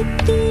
do do